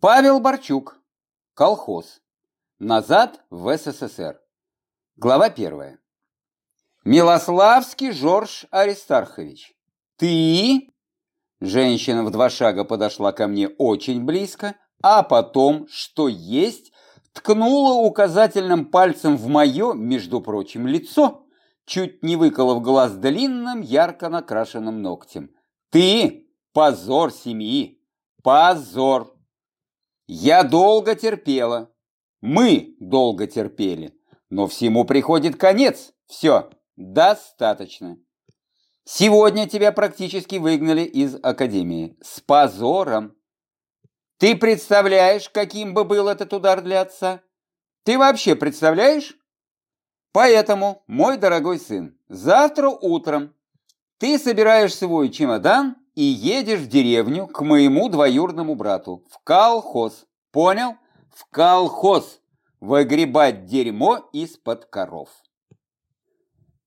Павел Борчук. Колхоз. Назад в СССР. Глава первая. Милославский Жорж Аристархович. Ты? Женщина в два шага подошла ко мне очень близко, а потом, что есть, ткнула указательным пальцем в мое, между прочим, лицо, чуть не выколов глаз длинным, ярко накрашенным ногтем. Ты позор семьи, позор. Я долго терпела, мы долго терпели, но всему приходит конец. Все, достаточно. Сегодня тебя практически выгнали из академии. С позором. Ты представляешь, каким бы был этот удар для отца? Ты вообще представляешь? Поэтому, мой дорогой сын, завтра утром ты собираешь свой чемодан и едешь в деревню к моему двоюродному брату, в колхоз. Понял? В колхоз. Выгребать дерьмо из-под коров.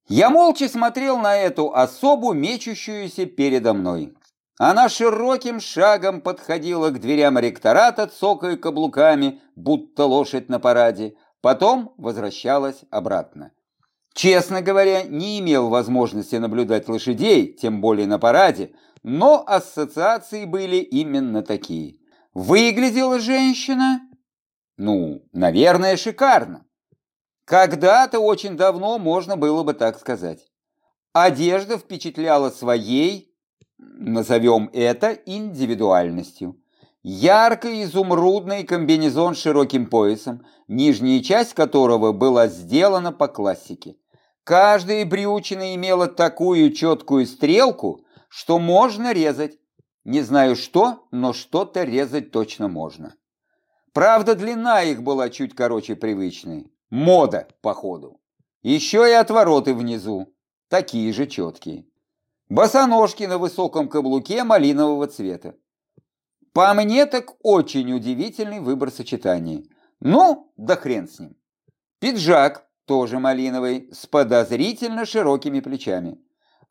Я молча смотрел на эту особу, мечущуюся передо мной. Она широким шагом подходила к дверям ректората, цокая каблуками, будто лошадь на параде, потом возвращалась обратно. Честно говоря, не имел возможности наблюдать лошадей, тем более на параде, но ассоциации были именно такие. Выглядела женщина, ну, наверное, шикарно. Когда-то очень давно можно было бы так сказать. Одежда впечатляла своей, назовем это, индивидуальностью. Ярко-изумрудный комбинезон с широким поясом, нижняя часть которого была сделана по классике. Каждая брючина имела такую четкую стрелку, что можно резать. Не знаю что, но что-то резать точно можно. Правда, длина их была чуть короче привычной. Мода, походу. Еще и отвороты внизу, такие же четкие. Босоножки на высоком каблуке малинового цвета. По мне так очень удивительный выбор сочетаний. Ну, да хрен с ним. Пиджак, тоже малиновый, с подозрительно широкими плечами.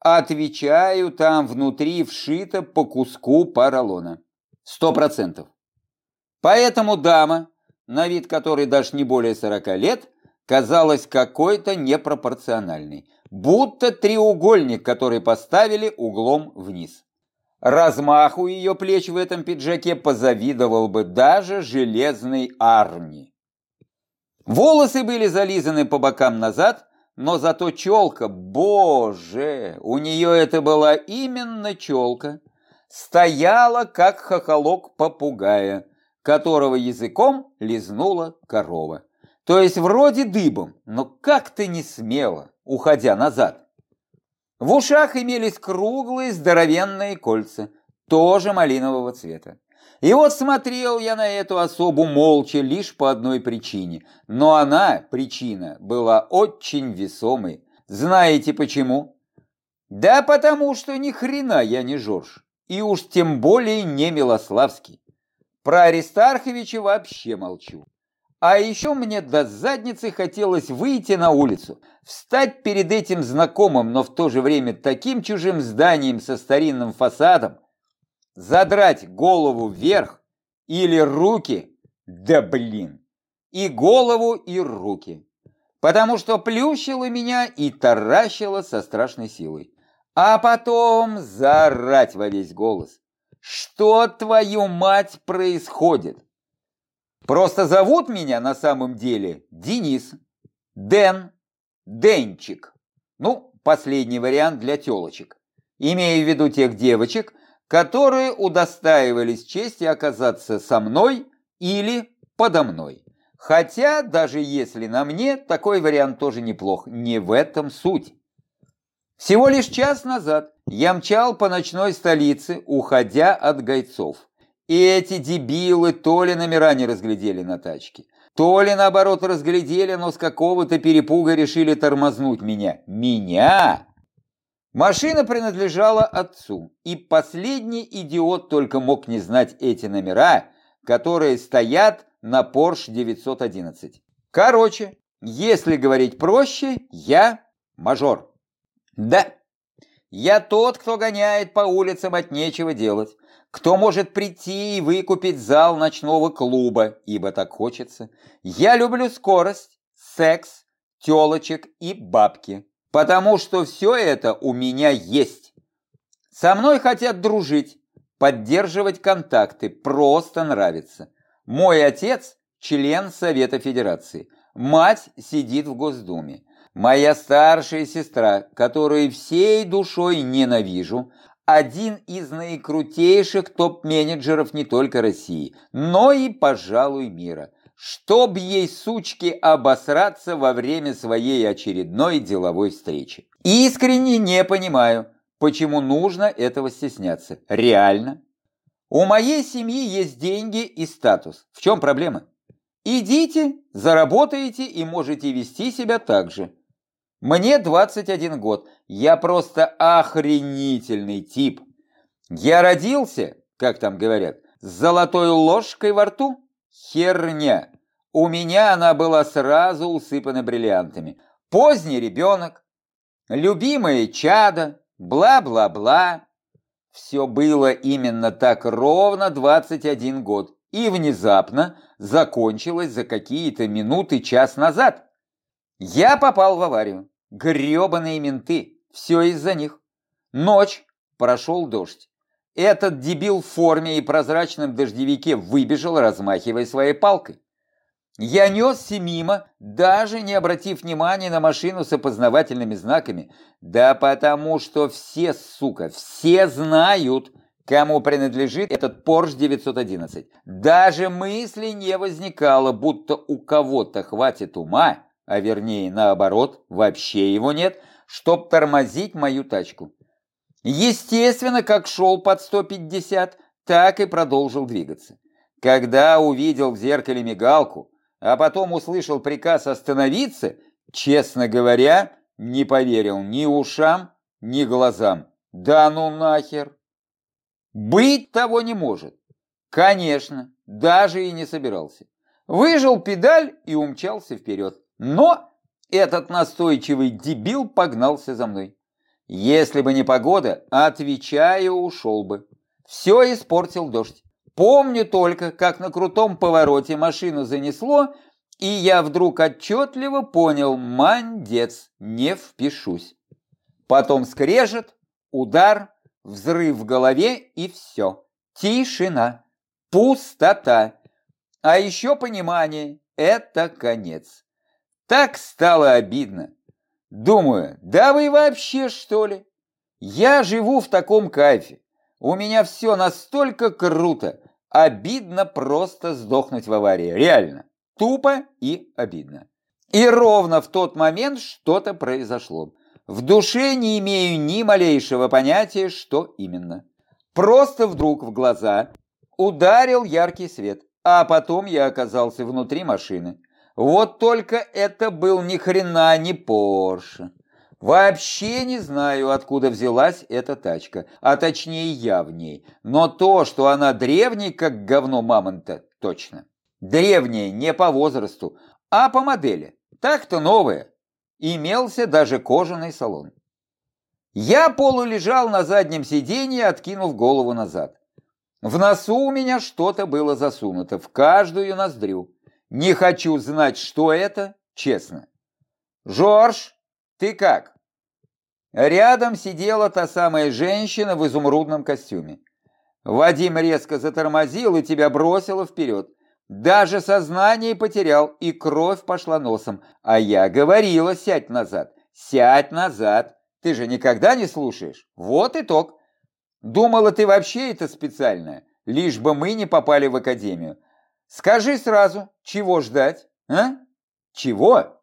Отвечаю, там внутри вшито по куску поролона. Сто процентов. Поэтому дама, на вид которой даже не более сорока лет, казалась какой-то непропорциональной. Будто треугольник, который поставили углом вниз. Размаху ее плеч в этом пиджаке позавидовал бы даже железный Арни. Волосы были зализаны по бокам назад, но зато челка, боже, у нее это была именно челка, стояла, как хохолок попугая, которого языком лизнула корова. То есть вроде дыбом, но как-то не смело, уходя назад. В ушах имелись круглые здоровенные кольца, тоже малинового цвета. И вот смотрел я на эту особу молча лишь по одной причине. Но она, причина, была очень весомой. Знаете почему? Да потому что ни хрена я не Жорж. И уж тем более не Милославский. Про Аристарховича вообще молчу. А еще мне до задницы хотелось выйти на улицу, встать перед этим знакомым, но в то же время таким чужим зданием со старинным фасадом, задрать голову вверх или руки, да блин, и голову, и руки, потому что плющило меня и таращило со страшной силой, а потом заорать во весь голос. Что, твою мать, происходит? Просто зовут меня на самом деле Денис, Дэн, Денчик. Ну, последний вариант для телочек. Имею в виду тех девочек, которые удостаивались чести оказаться со мной или подо мной. Хотя, даже если на мне, такой вариант тоже неплох. Не в этом суть. Всего лишь час назад я мчал по ночной столице, уходя от гайцов. И эти дебилы то ли номера не разглядели на тачке, то ли наоборот разглядели, но с какого-то перепуга решили тормознуть меня. Меня! Машина принадлежала отцу, и последний идиот только мог не знать эти номера, которые стоят на Porsche 911. Короче, если говорить проще, я мажор. Да, я тот, кто гоняет по улицам от нечего делать, кто может прийти и выкупить зал ночного клуба, ибо так хочется. Я люблю скорость, секс, телочек и бабки, потому что все это у меня есть. Со мной хотят дружить, поддерживать контакты, просто нравится. Мой отец – член Совета Федерации, мать сидит в Госдуме. Моя старшая сестра, которую всей душой ненавижу, один из наикрутейших топ-менеджеров не только России, но и, пожалуй, мира. Чтоб ей, сучки, обосраться во время своей очередной деловой встречи. Искренне не понимаю, почему нужно этого стесняться. Реально. У моей семьи есть деньги и статус. В чем проблема? Идите, заработаете и можете вести себя так же. Мне 21 год, я просто охренительный тип. Я родился, как там говорят, с золотой ложкой во рту? Херня. У меня она была сразу усыпана бриллиантами. Поздний ребенок, любимое чадо, бла-бла-бла. Все было именно так ровно 21 год и внезапно закончилось за какие-то минуты час назад. Я попал в аварию. Гребаные менты. Все из-за них. Ночь. Прошел дождь. Этот дебил в форме и прозрачном дождевике выбежал, размахивая своей палкой. Я несся мимо, даже не обратив внимания на машину с опознавательными знаками. Да потому что все, сука, все знают, кому принадлежит этот Porsche 911. Даже мысли не возникало, будто у кого-то хватит ума а вернее наоборот, вообще его нет, чтоб тормозить мою тачку. Естественно, как шел под 150, так и продолжил двигаться. Когда увидел в зеркале мигалку, а потом услышал приказ остановиться, честно говоря, не поверил ни ушам, ни глазам. Да ну нахер! Быть того не может. Конечно, даже и не собирался. Выжил педаль и умчался вперед. Но этот настойчивый дебил погнался за мной. Если бы не погода, отвечаю, ушел бы. Все испортил дождь. Помню только, как на крутом повороте машину занесло, и я вдруг отчетливо понял, мандец, не впишусь. Потом скрежет, удар, взрыв в голове и все. Тишина, пустота. А еще понимание – это конец. Так стало обидно. Думаю, да вы вообще что ли? Я живу в таком кайфе. У меня все настолько круто. Обидно просто сдохнуть в аварии. Реально. Тупо и обидно. И ровно в тот момент что-то произошло. В душе не имею ни малейшего понятия, что именно. Просто вдруг в глаза ударил яркий свет, а потом я оказался внутри машины. Вот только это был ни хрена не Порше. Вообще не знаю, откуда взялась эта тачка, а точнее я в ней. Но то, что она древняя, как говно мамонта, точно. Древняя не по возрасту, а по модели. Так-то новая. Имелся даже кожаный салон. Я полулежал на заднем сиденье, откинув голову назад. В носу у меня что-то было засунуто, в каждую ноздрю. Не хочу знать, что это, честно. Жорж, ты как? Рядом сидела та самая женщина в изумрудном костюме. Вадим резко затормозил и тебя бросило вперед. Даже сознание потерял, и кровь пошла носом. А я говорила, сядь назад. Сядь назад. Ты же никогда не слушаешь. Вот итог. Думала, ты вообще это специальное, лишь бы мы не попали в академию. Скажи сразу, чего ждать, а? Чего?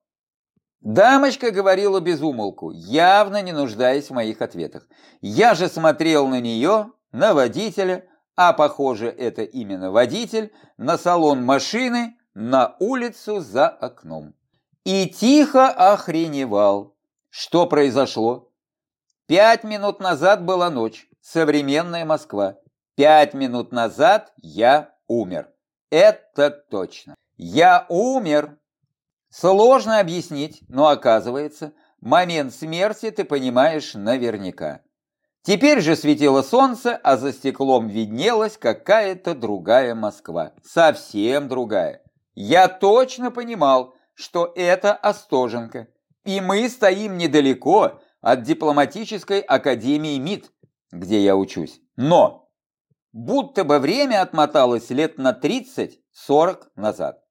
Дамочка говорила без умолку, явно не нуждаясь в моих ответах. Я же смотрел на нее, на водителя, а похоже, это именно водитель, на салон машины, на улицу за окном. И тихо охреневал. Что произошло? Пять минут назад была ночь, современная Москва. Пять минут назад я умер. Это точно. Я умер. Сложно объяснить, но оказывается, момент смерти ты понимаешь наверняка. Теперь же светило солнце, а за стеклом виднелась какая-то другая Москва. Совсем другая. Я точно понимал, что это Остоженко. И мы стоим недалеко от дипломатической академии МИД, где я учусь. Но будто бы время отмоталось лет на 30-40 назад.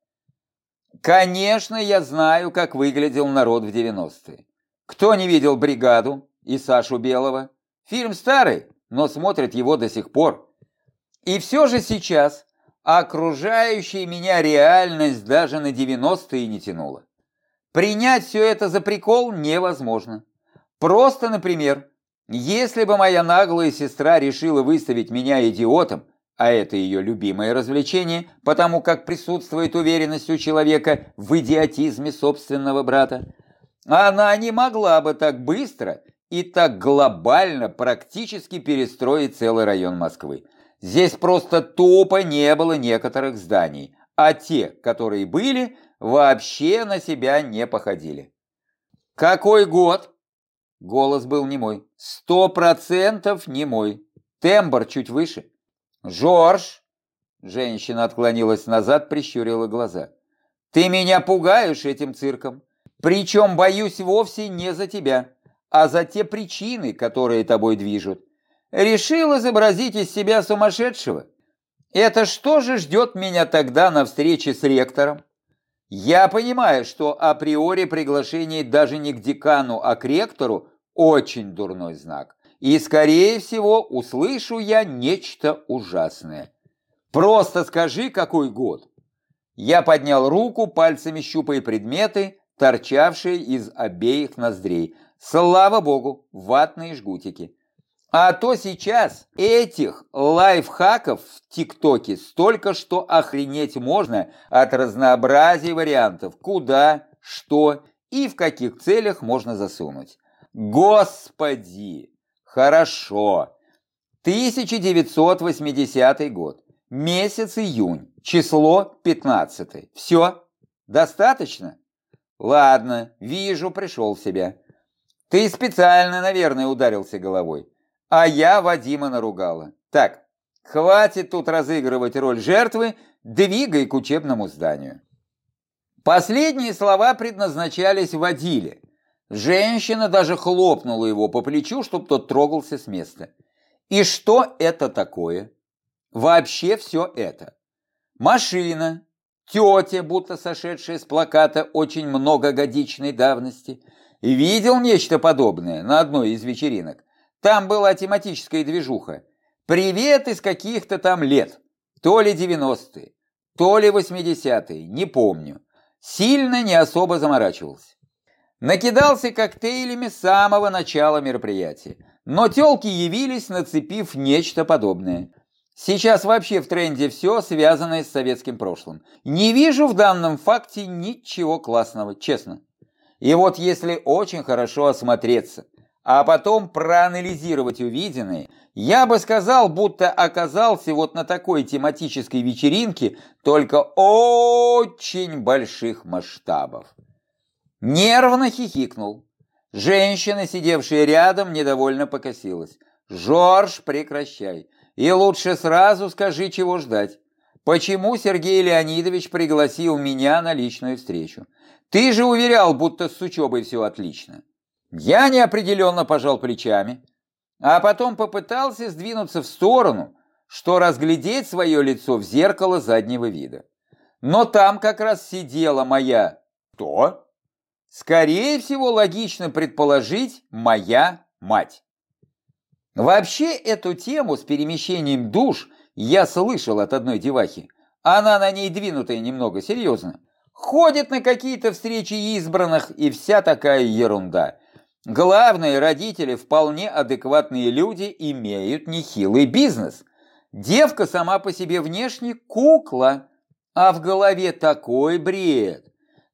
Конечно, я знаю, как выглядел народ в 90-е. Кто не видел «Бригаду» и Сашу Белого? Фильм старый, но смотрит его до сих пор. И все же сейчас окружающая меня реальность даже на 90-е не тянула. Принять все это за прикол невозможно. Просто, например, если бы моя наглая сестра решила выставить меня идиотом, а это ее любимое развлечение, потому как присутствует уверенность у человека в идиотизме собственного брата, она не могла бы так быстро и так глобально практически перестроить целый район Москвы. Здесь просто тупо не было некоторых зданий, а те, которые были, вообще на себя не походили. «Какой год?» Голос был не мой. «Сто процентов не мой. Тембр чуть выше». «Жорж!» Женщина отклонилась назад, прищурила глаза. «Ты меня пугаешь этим цирком. Причем боюсь вовсе не за тебя, а за те причины, которые тобой движут. Решил изобразить из себя сумасшедшего? Это что же ждет меня тогда на встрече с ректором? Я понимаю, что априори приглашение даже не к декану, а к ректору очень дурной знак. И, скорее всего, услышу я нечто ужасное. Просто скажи, какой год. Я поднял руку, пальцами щупая предметы, торчавшие из обеих ноздрей. Слава богу, ватные жгутики. А то сейчас этих лайфхаков в ТикТоке столько, что охренеть можно от разнообразия вариантов, куда, что и в каких целях можно засунуть. Господи! Хорошо. 1980 год. Месяц июнь. Число 15. Все? Достаточно? Ладно, вижу, пришел в себя. Ты специально, наверное, ударился головой. А я Вадима наругала. Так, хватит тут разыгрывать роль жертвы, двигай к учебному зданию. Последние слова предназначались Вадиле. Женщина даже хлопнула его по плечу, чтобы тот трогался с места. И что это такое? Вообще все это. Машина, тетя, будто сошедшая с плаката очень многогодичной давности, видел нечто подобное на одной из вечеринок. Там была тематическая движуха. Привет из каких-то там лет. То ли 90-е, то ли 80-е, не помню. Сильно не особо заморачивался. Накидался коктейлями с самого начала мероприятия. Но телки явились, нацепив нечто подобное. Сейчас вообще в тренде все, связанное с советским прошлым. Не вижу в данном факте ничего классного, честно. И вот если очень хорошо осмотреться, а потом проанализировать увиденное, я бы сказал, будто оказался вот на такой тематической вечеринке, только очень больших масштабов. Нервно хихикнул. Женщина, сидевшая рядом, недовольно покосилась. «Жорж, прекращай. И лучше сразу скажи, чего ждать. Почему Сергей Леонидович пригласил меня на личную встречу? Ты же уверял, будто с учебой все отлично». Я неопределенно пожал плечами, а потом попытался сдвинуться в сторону, что разглядеть свое лицо в зеркало заднего вида. Но там как раз сидела моя... Кто? Скорее всего, логично предположить, моя мать. Вообще, эту тему с перемещением душ я слышал от одной девахи. Она на ней двинутая немного серьезно. Ходит на какие-то встречи избранных и вся такая ерунда. Главное, родители, вполне адекватные люди, имеют нехилый бизнес. Девка сама по себе внешне кукла, а в голове такой бред.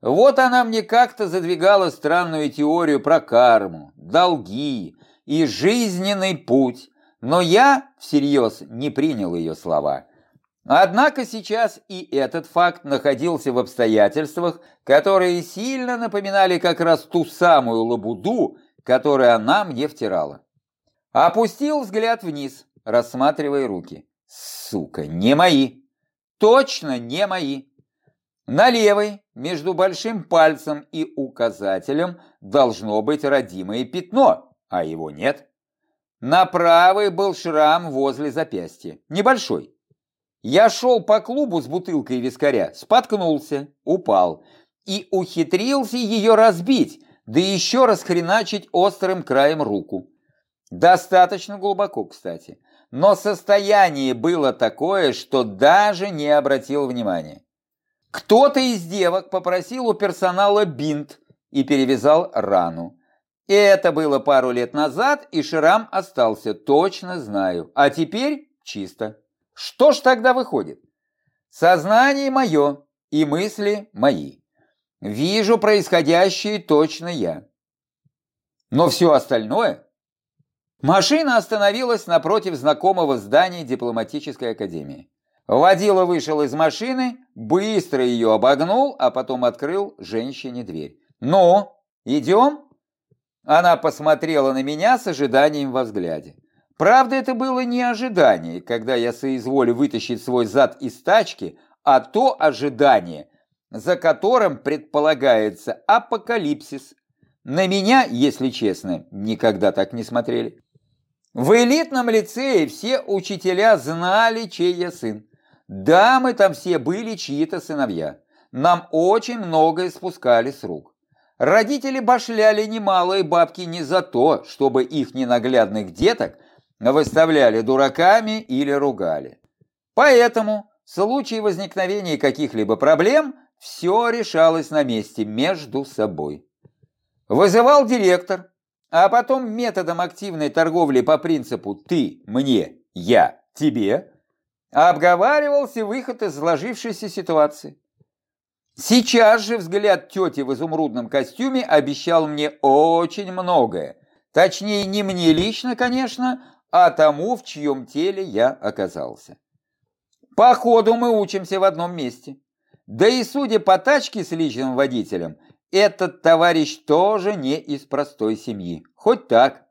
Вот она мне как-то задвигала странную теорию про карму, долги и жизненный путь, но я всерьез не принял ее слова. Однако сейчас и этот факт находился в обстоятельствах, которые сильно напоминали как раз ту самую лабуду, которую она мне втирала. Опустил взгляд вниз, рассматривая руки. Сука, не мои. Точно не мои. На левой, между большим пальцем и указателем, должно быть родимое пятно, а его нет. На правой был шрам возле запястья, небольшой. Я шел по клубу с бутылкой вискаря, споткнулся, упал и ухитрился ее разбить, да еще расхреначить острым краем руку. Достаточно глубоко, кстати, но состояние было такое, что даже не обратил внимания. Кто-то из девок попросил у персонала бинт и перевязал рану. Это было пару лет назад, и шрам остался, точно знаю. А теперь чисто. Что ж тогда выходит? Сознание мое и мысли мои. Вижу происходящее точно я. Но все остальное... Машина остановилась напротив знакомого здания дипломатической академии. Водила вышел из машины, быстро ее обогнул, а потом открыл женщине дверь. «Ну, идем?» Она посмотрела на меня с ожиданием во взгляде. Правда, это было не ожидание, когда я соизволю вытащить свой зад из тачки, а то ожидание, за которым предполагается апокалипсис. На меня, если честно, никогда так не смотрели. В элитном лицее все учителя знали, чей я сын. Да, мы там все были чьи-то сыновья. Нам очень многое спускали с рук. Родители башляли немалые бабки не за то, чтобы их ненаглядных деток выставляли дураками или ругали. Поэтому в случае возникновения каких-либо проблем все решалось на месте между собой. Вызывал директор, а потом методом активной торговли по принципу «ты мне, я тебе» обговаривался выход из сложившейся ситуации. Сейчас же взгляд тети в изумрудном костюме обещал мне очень многое. Точнее, не мне лично, конечно, а тому, в чьем теле я оказался. Походу мы учимся в одном месте. Да и судя по тачке с личным водителем, этот товарищ тоже не из простой семьи. Хоть так.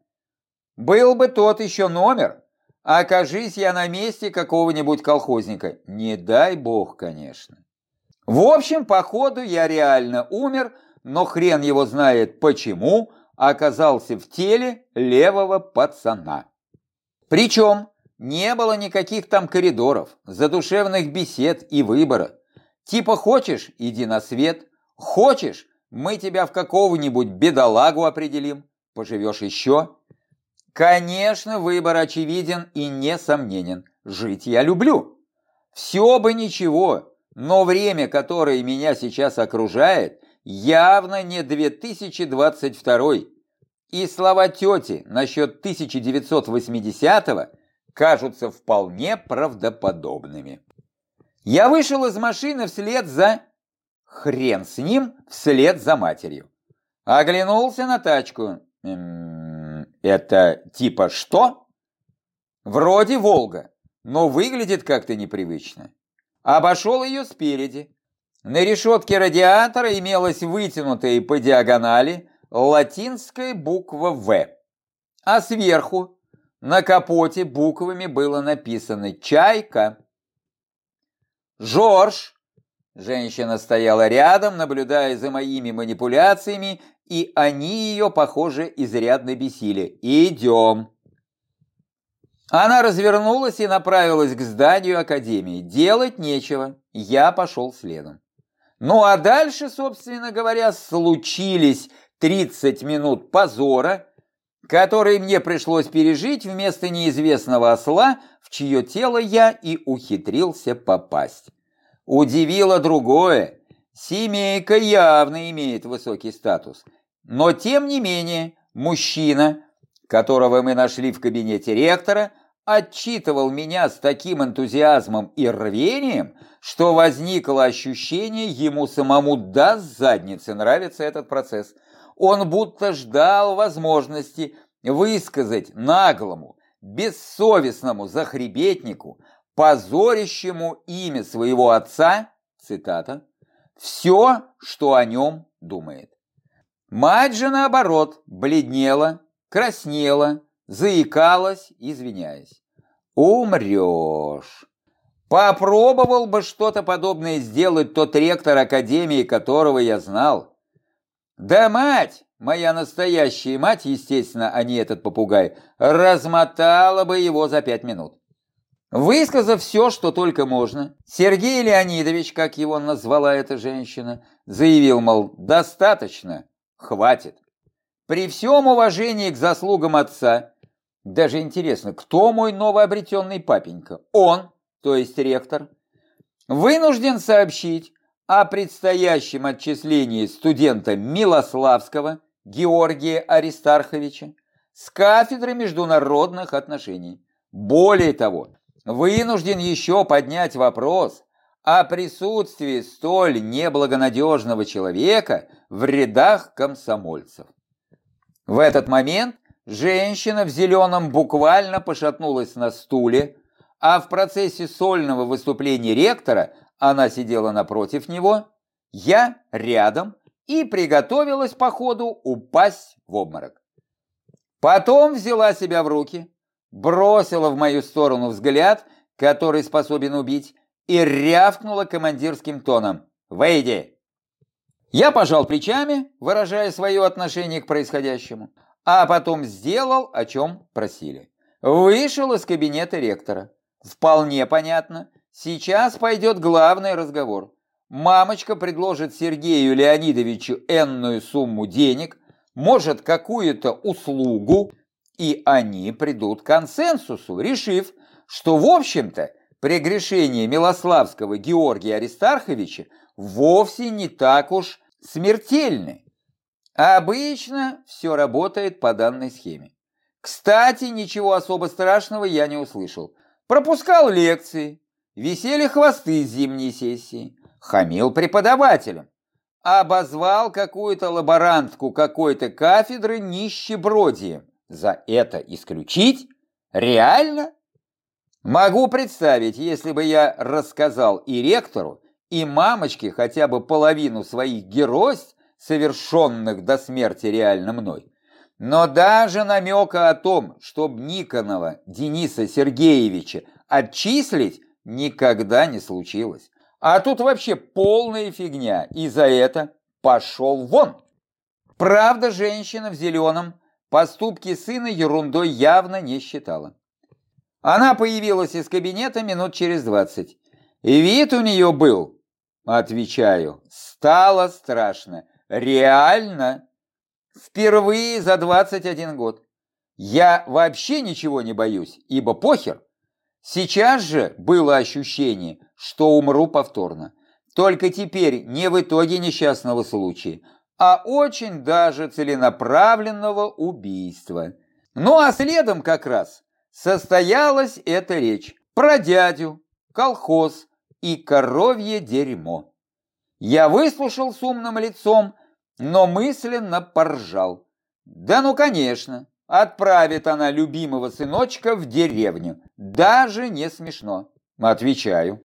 Был бы тот еще номер, окажись я на месте какого-нибудь колхозника. Не дай бог, конечно. В общем, походу я реально умер, но хрен его знает почему оказался в теле левого пацана. Причем не было никаких там коридоров, задушевных бесед и выбора. Типа хочешь – иди на свет, хочешь – мы тебя в какого-нибудь бедолагу определим, поживешь еще. Конечно, выбор очевиден и несомненен. Жить я люблю. Все бы ничего, но время, которое меня сейчас окружает, явно не 2022 и слова тети насчет 1980-го кажутся вполне правдоподобными. Я вышел из машины вслед за... Хрен с ним, вслед за матерью. Оглянулся на тачку. Это типа что? Вроде Волга, но выглядит как-то непривычно. Обошел ее спереди. На решетке радиатора имелась вытянутая по диагонали латинская буква «В». А сверху на капоте буквами было написано «Чайка». «Жорж!» Женщина стояла рядом, наблюдая за моими манипуляциями, и они ее, похоже, изрядно бесили. «Идем!» Она развернулась и направилась к зданию академии. Делать нечего, я пошел следом. Ну а дальше, собственно говоря, случились 30 минут позора, которые мне пришлось пережить вместо неизвестного осла, в чье тело я и ухитрился попасть. Удивило другое. Семейка явно имеет высокий статус. Но тем не менее, мужчина, которого мы нашли в кабинете ректора, отчитывал меня с таким энтузиазмом и рвением, что возникло ощущение, ему самому до задницы нравится этот процесс – он будто ждал возможности высказать наглому, бессовестному захребетнику, позорящему имя своего отца, цитата, все, что о нем думает. Мать же, наоборот, бледнела, краснела, заикалась, извиняясь. Умрешь. Попробовал бы что-то подобное сделать тот ректор академии, которого я знал. Да мать, моя настоящая мать, естественно, а не этот попугай, размотала бы его за пять минут. Высказав все, что только можно, Сергей Леонидович, как его назвала эта женщина, заявил, мол, достаточно, хватит. При всем уважении к заслугам отца, даже интересно, кто мой новообретенный папенька? Он, то есть ректор, вынужден сообщить о предстоящем отчислении студента Милославского Георгия Аристарховича с кафедры международных отношений. Более того, вынужден еще поднять вопрос о присутствии столь неблагонадежного человека в рядах комсомольцев. В этот момент женщина в зеленом буквально пошатнулась на стуле, а в процессе сольного выступления ректора она сидела напротив него, я рядом и приготовилась по ходу упасть в обморок. Потом взяла себя в руки, бросила в мою сторону взгляд, который способен убить, и рявкнула командирским тоном «Выйди!». Я пожал плечами, выражая свое отношение к происходящему, а потом сделал, о чем просили. Вышел из кабинета ректора. Вполне понятно, сейчас пойдет главный разговор. Мамочка предложит Сергею Леонидовичу энную сумму денег, может какую-то услугу, и они придут к консенсусу, решив, что, в общем-то, прегрешение Милославского Георгия Аристарховича вовсе не так уж смертельны. Обычно все работает по данной схеме. Кстати, ничего особо страшного я не услышал. Пропускал лекции, висели хвосты зимней сессии, хамил преподавателям, обозвал какую-то лаборантку какой-то кафедры нищебродием. За это исключить? Реально? Могу представить, если бы я рассказал и ректору, и мамочке хотя бы половину своих геройств, совершенных до смерти реально мной. Но даже намека о том, чтобы Никонова Дениса Сергеевича отчислить, никогда не случилось. А тут вообще полная фигня, и за это пошел вон. Правда, женщина в зеленом поступки сына ерундой явно не считала. Она появилась из кабинета минут через двадцать. И вид у нее был, отвечаю, стало страшно. Реально. Впервые за 21 год. Я вообще ничего не боюсь, ибо похер. Сейчас же было ощущение, что умру повторно. Только теперь не в итоге несчастного случая, а очень даже целенаправленного убийства. Ну а следом как раз состоялась эта речь про дядю, колхоз и коровье дерьмо. Я выслушал с умным лицом, но мысленно поржал. Да ну конечно, отправит она любимого сыночка в деревню. Даже не смешно. Отвечаю.